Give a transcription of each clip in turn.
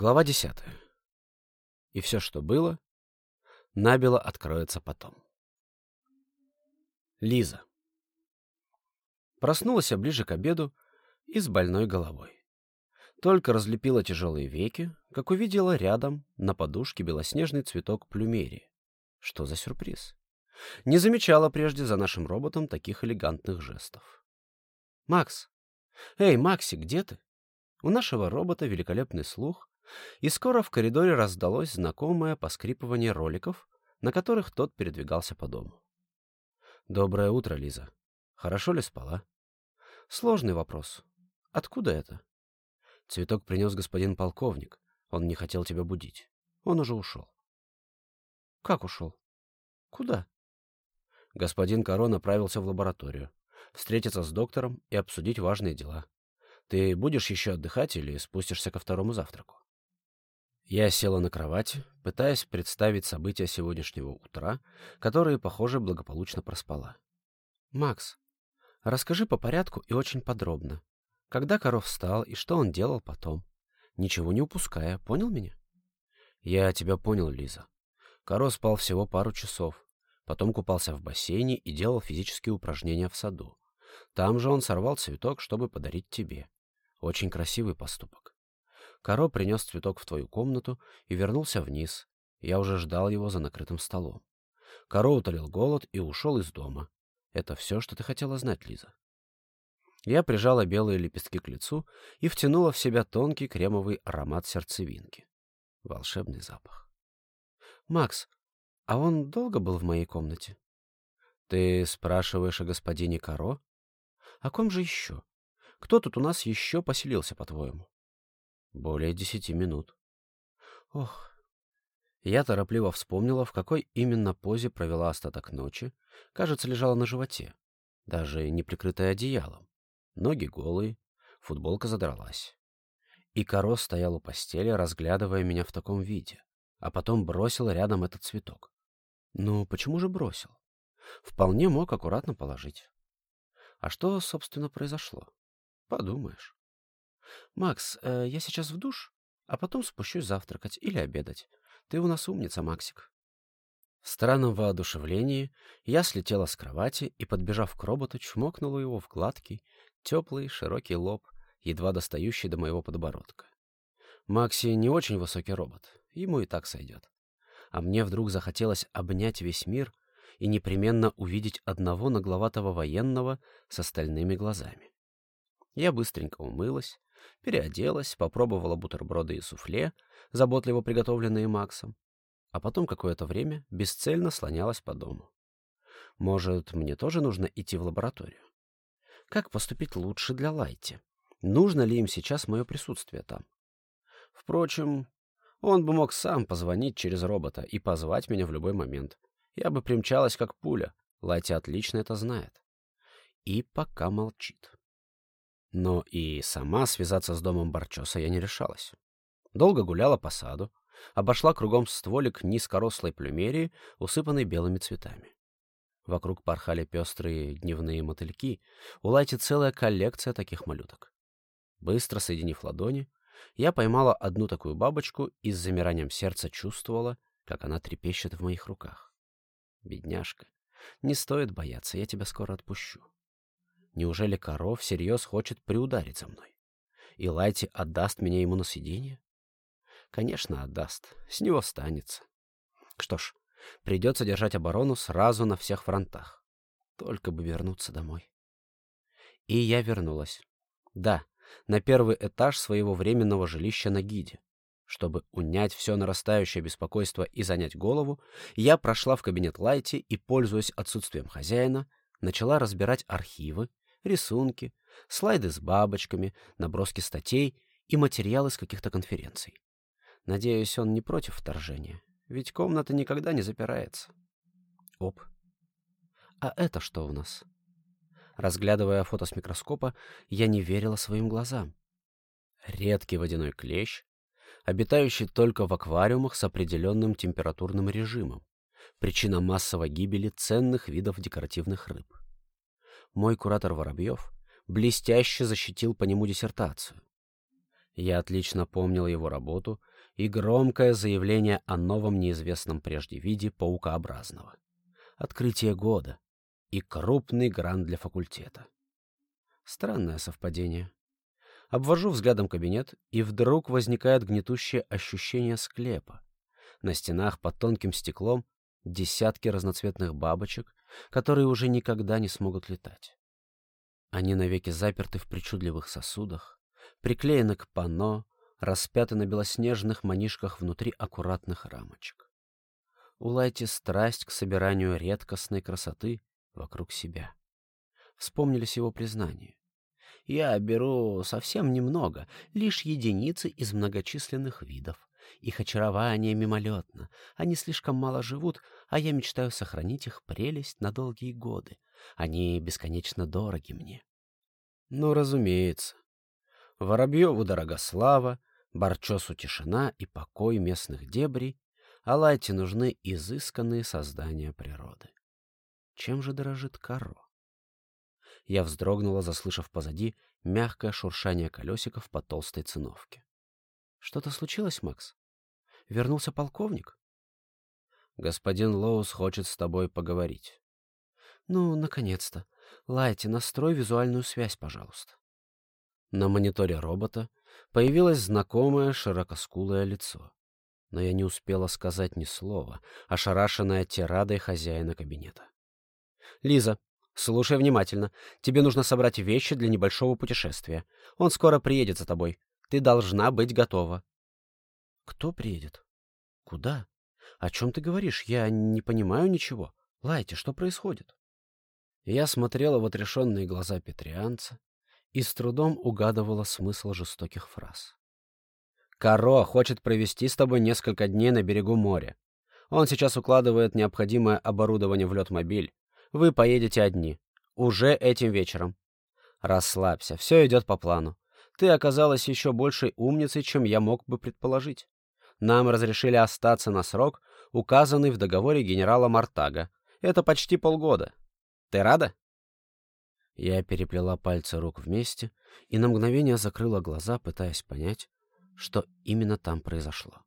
Глава десятая. И все, что было, набело откроется потом. Лиза. Проснулась ближе к обеду и с больной головой. Только разлепила тяжелые веки, как увидела рядом на подушке белоснежный цветок плюмерии. Что за сюрприз? Не замечала прежде за нашим роботом таких элегантных жестов. «Макс! Эй, Макси, где ты?» У нашего робота великолепный слух, и скоро в коридоре раздалось знакомое поскрипывание роликов, на которых тот передвигался по дому. «Доброе утро, Лиза. Хорошо ли спала?» «Сложный вопрос. Откуда это?» «Цветок принес господин полковник. Он не хотел тебя будить. Он уже ушел». «Как ушел? Куда?» Господин Каро направился в лабораторию, встретиться с доктором и обсудить важные дела. Ты будешь еще отдыхать или спустишься ко второму завтраку? Я села на кровать, пытаясь представить события сегодняшнего утра, которые, похоже, благополучно проспала. «Макс, расскажи по порядку и очень подробно. Когда коров встал и что он делал потом? Ничего не упуская, понял меня?» «Я тебя понял, Лиза. Коро спал всего пару часов, потом купался в бассейне и делал физические упражнения в саду. Там же он сорвал цветок, чтобы подарить тебе. Очень красивый поступок. Каро принес цветок в твою комнату и вернулся вниз. Я уже ждал его за накрытым столом. Каро утолил голод и ушел из дома. Это все, что ты хотела знать, Лиза. Я прижала белые лепестки к лицу и втянула в себя тонкий кремовый аромат сердцевинки. Волшебный запах. «Макс, а он долго был в моей комнате?» «Ты спрашиваешь о господине Каро? О ком же еще? Кто тут у нас еще поселился, по-твоему?» Более десяти минут. Ох. Я торопливо вспомнила, в какой именно позе провела остаток ночи. Кажется, лежала на животе, даже не прикрытая одеялом. Ноги голые, футболка задралась. И Каро стоял у постели, разглядывая меня в таком виде, а потом бросил рядом этот цветок. Ну, почему же бросил? Вполне мог аккуратно положить. А что, собственно, произошло? Подумаешь. «Макс, э, я сейчас в душ, а потом спущусь завтракать или обедать. Ты у нас умница, Максик». В странном воодушевлении я слетела с кровати и, подбежав к роботу, чмокнула его в гладкий, теплый, широкий лоб, едва достающий до моего подбородка. Макси не очень высокий робот, ему и так сойдет. А мне вдруг захотелось обнять весь мир и непременно увидеть одного нагловатого военного с остальными глазами. Я быстренько умылась, переоделась, попробовала бутерброды и суфле, заботливо приготовленные Максом, а потом какое-то время бесцельно слонялась по дому. Может, мне тоже нужно идти в лабораторию? Как поступить лучше для Лайти? Нужно ли им сейчас мое присутствие там? Впрочем, он бы мог сам позвонить через робота и позвать меня в любой момент. Я бы примчалась как пуля. Лайти отлично это знает. И пока молчит. Но и сама связаться с домом Барчоса я не решалась. Долго гуляла по саду, обошла кругом стволик низкорослой плюмерии, усыпанной белыми цветами. Вокруг порхали пестрые дневные мотыльки, у Лайти целая коллекция таких малюток. Быстро соединив ладони, я поймала одну такую бабочку и с замиранием сердца чувствовала, как она трепещет в моих руках. Бедняжка, не стоит бояться, я тебя скоро отпущу. Неужели коров всерьез хочет приударить за мной? И Лайти отдаст меня ему на съедение? Конечно, отдаст. С него станется. Что ж, придется держать оборону сразу на всех фронтах. Только бы вернуться домой. И я вернулась. Да, на первый этаж своего временного жилища на гиде. Чтобы унять все нарастающее беспокойство и занять голову, я прошла в кабинет Лайти и, пользуясь отсутствием хозяина, начала разбирать архивы, рисунки, слайды с бабочками, наброски статей и материалы с каких-то конференций. Надеюсь, он не против вторжения, ведь комната никогда не запирается. Оп. А это что у нас? Разглядывая фото с микроскопа, я не верила своим глазам. Редкий водяной клещ, обитающий только в аквариумах с определенным температурным режимом, причина массовой гибели ценных видов декоративных рыб мой куратор Воробьев блестяще защитил по нему диссертацию. Я отлично помнил его работу и громкое заявление о новом неизвестном прежде виде паукообразного. Открытие года и крупный грант для факультета. Странное совпадение. Обвожу взглядом кабинет, и вдруг возникает гнетущее ощущение склепа. На стенах под тонким стеклом десятки разноцветных бабочек, которые уже никогда не смогут летать. Они навеки заперты в причудливых сосудах, приклеены к панно, распяты на белоснежных манишках внутри аккуратных рамочек. Улайте страсть к собиранию редкостной красоты вокруг себя. Вспомнились его признания. Я беру совсем немного, лишь единицы из многочисленных видов. Их очарование мимолетно. Они слишком мало живут, а я мечтаю сохранить их прелесть на долгие годы. Они бесконечно дороги мне. Ну, разумеется. Воробьеву дорога слава, Барчосу тишина и покой местных дебрей, а Лайте нужны изысканные создания природы. Чем же дорожит Каро? Я вздрогнула, заслышав позади мягкое шуршание колесиков по толстой циновке. Что-то случилось, Макс? Вернулся полковник? Господин Лоус хочет с тобой поговорить. Ну, наконец-то. Лайте, настрой визуальную связь, пожалуйста. На мониторе робота появилось знакомое широкоскулое лицо. Но я не успела сказать ни слова, ошарашенная тирадой хозяина кабинета. «Лиза, слушай внимательно. Тебе нужно собрать вещи для небольшого путешествия. Он скоро приедет за тобой. Ты должна быть готова». «Кто приедет? Куда? О чем ты говоришь? Я не понимаю ничего. Лайте, что происходит?» Я смотрела в отрешенные глаза петрианца и с трудом угадывала смысл жестоких фраз. «Каро хочет провести с тобой несколько дней на берегу моря. Он сейчас укладывает необходимое оборудование в летмобиль. Вы поедете одни. Уже этим вечером. Расслабься, все идет по плану. Ты оказалась еще большей умницей, чем я мог бы предположить. Нам разрешили остаться на срок, указанный в договоре генерала Мартага. Это почти полгода. Ты рада?» Я переплела пальцы рук вместе и на мгновение закрыла глаза, пытаясь понять, что именно там произошло.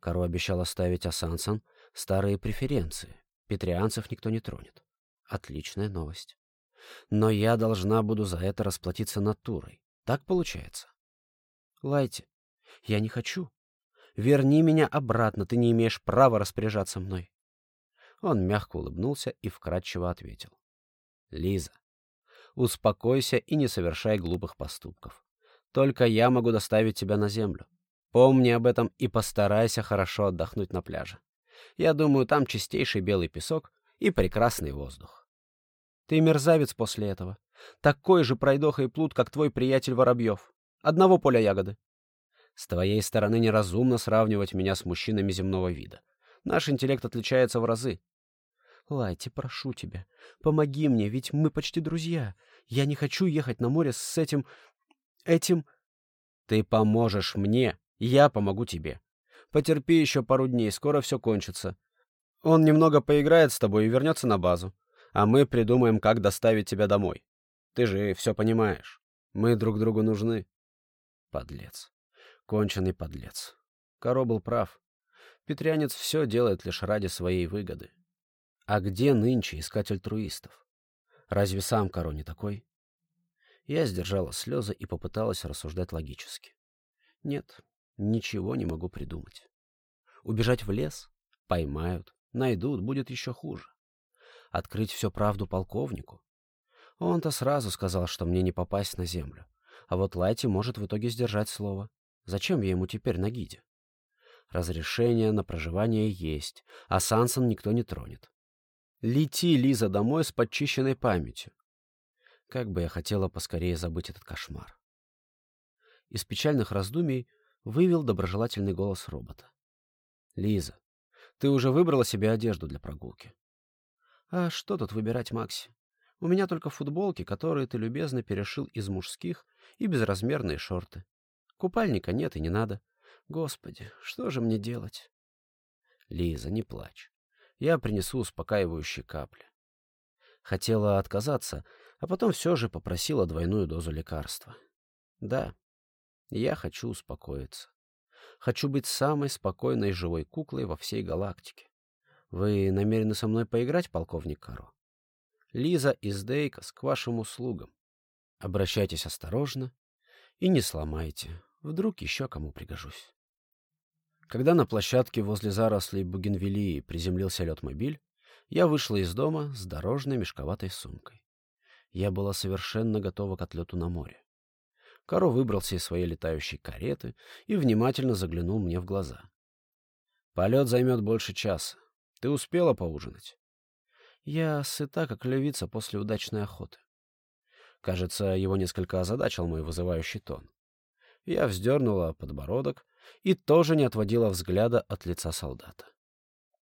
Каро обещал оставить Асансан старые преференции. Петрианцев никто не тронет. Отличная новость. Но я должна буду за это расплатиться натурой. Так получается? Лайте, я не хочу. Верни меня обратно, ты не имеешь права распоряжаться мной. Он мягко улыбнулся и вкратчиво ответил. Лиза, успокойся и не совершай глупых поступков. Только я могу доставить тебя на землю. Помни об этом и постарайся хорошо отдохнуть на пляже. Я думаю, там чистейший белый песок и прекрасный воздух. Ты мерзавец после этого. Такой же пройдоха и плут, как твой приятель Воробьев. Одного поля ягоды. С твоей стороны неразумно сравнивать меня с мужчинами земного вида. Наш интеллект отличается в разы. Лайти, прошу тебя, помоги мне, ведь мы почти друзья. Я не хочу ехать на море с этим... этим... Ты поможешь мне, я помогу тебе. Потерпи еще пару дней, скоро все кончится. Он немного поиграет с тобой и вернется на базу. А мы придумаем, как доставить тебя домой. Ты же все понимаешь. Мы друг другу нужны. Подлец. Конченый подлец. Коро был прав. Петрянец все делает лишь ради своей выгоды. А где нынче искать альтруистов? Разве сам Коро не такой? Я сдержала слезы и попыталась рассуждать логически. Нет, ничего не могу придумать. Убежать в лес? Поймают, найдут, будет еще хуже. Открыть всю правду полковнику? Он-то сразу сказал, что мне не попасть на землю. А вот Лайти может в итоге сдержать слово. Зачем я ему теперь на гиде? Разрешение на проживание есть, а Сансон никто не тронет. Лети, Лиза, домой с подчищенной памятью. Как бы я хотела поскорее забыть этот кошмар. Из печальных раздумий вывел доброжелательный голос робота. «Лиза, ты уже выбрала себе одежду для прогулки?» «А что тут выбирать, Макси? У меня только футболки, которые ты любезно перешил из мужских, и безразмерные шорты. Купальника нет и не надо. Господи, что же мне делать? Лиза, не плачь. Я принесу успокаивающие капли. Хотела отказаться, а потом все же попросила двойную дозу лекарства. Да, Я хочу успокоиться. Хочу быть самой спокойной живой куклой во всей галактике. Вы намерены со мной поиграть, полковник Каро? Лиза из Дейкос к вашим услугам. Обращайтесь осторожно и не сломайте. Вдруг еще кому пригожусь. Когда на площадке возле зарослей бугенвилии приземлился летмобиль, я вышла из дома с дорожной мешковатой сумкой. Я была совершенно готова к отлету на море. Каро выбрался из своей летающей кареты и внимательно заглянул мне в глаза. «Полет займет больше часа. Ты успела поужинать?» «Я сыта, как львица после удачной охоты». Кажется, его несколько озадачил мой вызывающий тон. Я вздернула подбородок и тоже не отводила взгляда от лица солдата.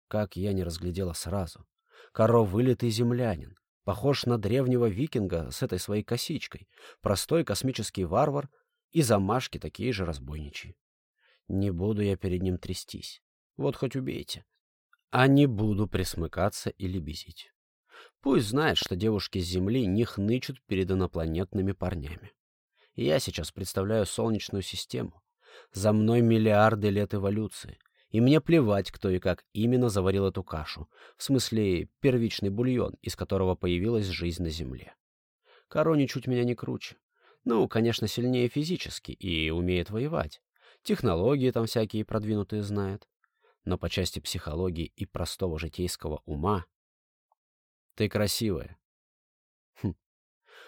Как я не разглядела сразу. Каро вылитый землянин, Похож на древнего викинга с этой своей косичкой, простой космический варвар и замашки такие же разбойничьи. Не буду я перед ним трястись. Вот хоть убейте. А не буду присмыкаться или безить. Пусть знает, что девушки с Земли не хнычут перед инопланетными парнями. Я сейчас представляю Солнечную систему. За мной миллиарды лет эволюции. И мне плевать, кто и как именно заварил эту кашу, в смысле первичный бульон, из которого появилась жизнь на Земле. Каро ничуть меня не круче. Ну, конечно, сильнее физически и умеет воевать. Технологии там всякие продвинутые знает. Но по части психологии и простого житейского ума... Ты красивая. Хм.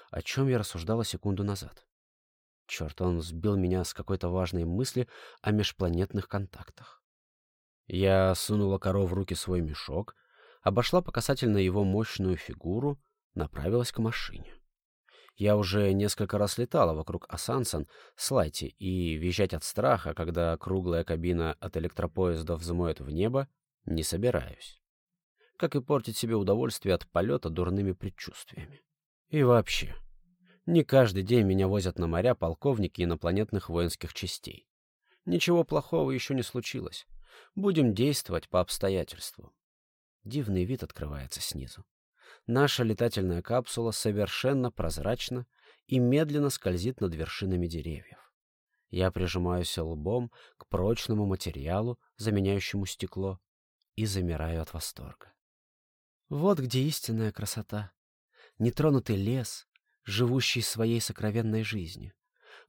О чем я рассуждала секунду назад? Черт, он сбил меня с какой-то важной мысли о межпланетных контактах. Я сунула коров в руки свой мешок, обошла по касательно его мощную фигуру, направилась к машине. Я уже несколько раз летала вокруг Асансан с Лайти, и визжать от страха, когда круглая кабина от электропоезда взмоет в небо, не собираюсь. Как и портить себе удовольствие от полета дурными предчувствиями. И вообще, не каждый день меня возят на моря полковники инопланетных воинских частей. Ничего плохого еще не случилось. Будем действовать по обстоятельствам. Дивный вид открывается снизу. Наша летательная капсула совершенно прозрачна и медленно скользит над вершинами деревьев. Я прижимаюсь лбом к прочному материалу, заменяющему стекло, и замираю от восторга. Вот где истинная красота. Нетронутый лес, живущий своей сокровенной жизнью.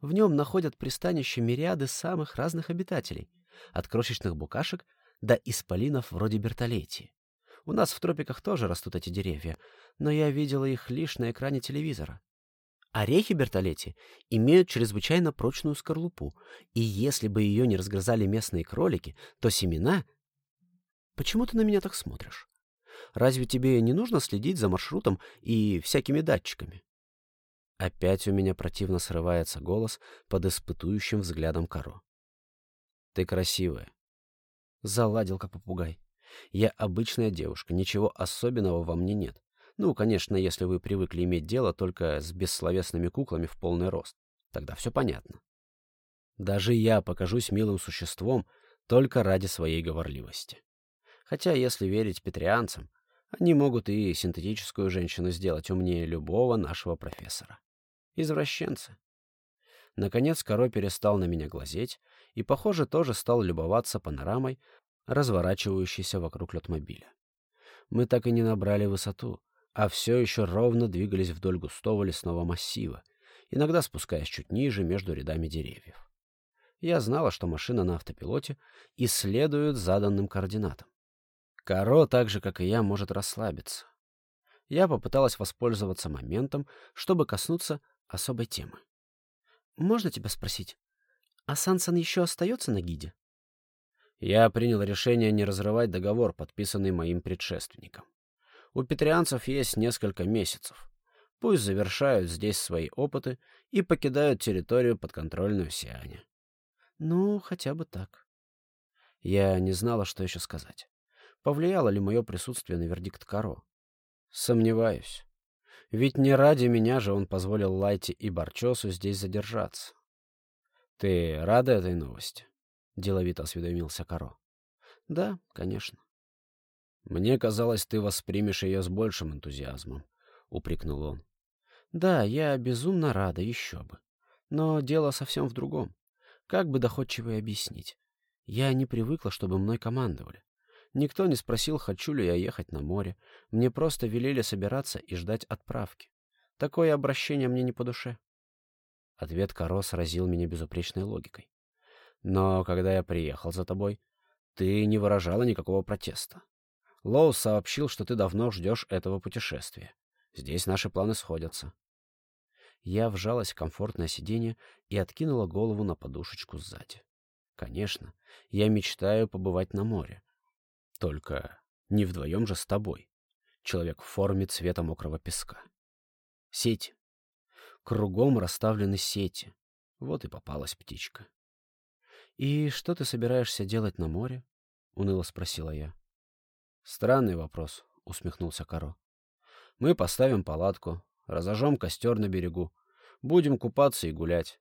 В нем находят пристанище мириады самых разных обитателей, от крошечных букашек до исполинов вроде бертолетии. У нас в тропиках тоже растут эти деревья, но я видела их лишь на экране телевизора. Орехи бертолетти имеют чрезвычайно прочную скорлупу, и если бы ее не разгрызали местные кролики, то семена... Почему ты на меня так смотришь? Разве тебе не нужно следить за маршрутом и всякими датчиками? Опять у меня противно срывается голос под испытующим взглядом коро. Ты красивая. Заладил, как попугай. Я обычная девушка, ничего особенного во мне нет. Ну, конечно, если вы привыкли иметь дело только с бессловесными куклами в полный рост. Тогда все понятно. Даже я покажусь милым существом только ради своей говорливости. Хотя, если верить петрианцам, они могут и синтетическую женщину сделать умнее любого нашего профессора. Извращенцы. Наконец Коро перестал на меня глазеть и, похоже, тоже стал любоваться панорамой, разворачивающейся вокруг летмобиля. Мы так и не набрали высоту, а все еще ровно двигались вдоль густого лесного массива, иногда спускаясь чуть ниже между рядами деревьев. Я знала, что машина на автопилоте и следует заданным координатам. Каро, так же, как и я, может расслабиться. Я попыталась воспользоваться моментом, чтобы коснуться особой темы. «Можно тебя спросить, а Сансан еще остается на гиде? Я принял решение не разрывать договор, подписанный моим предшественником. У петрианцев есть несколько месяцев. Пусть завершают здесь свои опыты и покидают территорию подконтрольную Сиане. Ну, хотя бы так. Я не знала, что еще сказать. Повлияло ли мое присутствие на вердикт Каро? Сомневаюсь. Ведь не ради меня же он позволил Лайте и Барчосу здесь задержаться. «Ты рада этой новости?» — деловито осведомился Каро. «Да, конечно». «Мне казалось, ты воспримешь ее с большим энтузиазмом», — упрекнул он. «Да, я безумно рада, еще бы. Но дело совсем в другом. Как бы доходчиво и объяснить? Я не привыкла, чтобы мной командовали. Никто не спросил, хочу ли я ехать на море. Мне просто велели собираться и ждать отправки. Такое обращение мне не по душе. Ответ Каро сразил меня безупречной логикой. Но когда я приехал за тобой, ты не выражала никакого протеста. Лоу сообщил, что ты давно ждешь этого путешествия. Здесь наши планы сходятся. Я вжалась в комфортное сиденье и откинула голову на подушечку сзади. Конечно, я мечтаю побывать на море. Только не вдвоем же с тобой. Человек в форме цвета мокрого песка. Сети. Кругом расставлены сети. Вот и попалась птичка. «И что ты собираешься делать на море?» — уныло спросила я. «Странный вопрос», — усмехнулся Каро. «Мы поставим палатку, разожжем костер на берегу, будем купаться и гулять.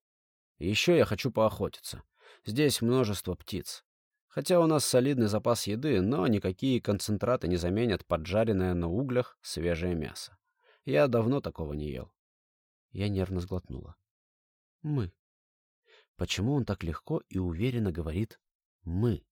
еще я хочу поохотиться. Здесь множество птиц. Хотя у нас солидный запас еды, но никакие концентраты не заменят поджаренное на углях свежее мясо. Я давно такого не ел. Я нервно сглотнула. Мы. Почему он так легко и уверенно говорит «мы»?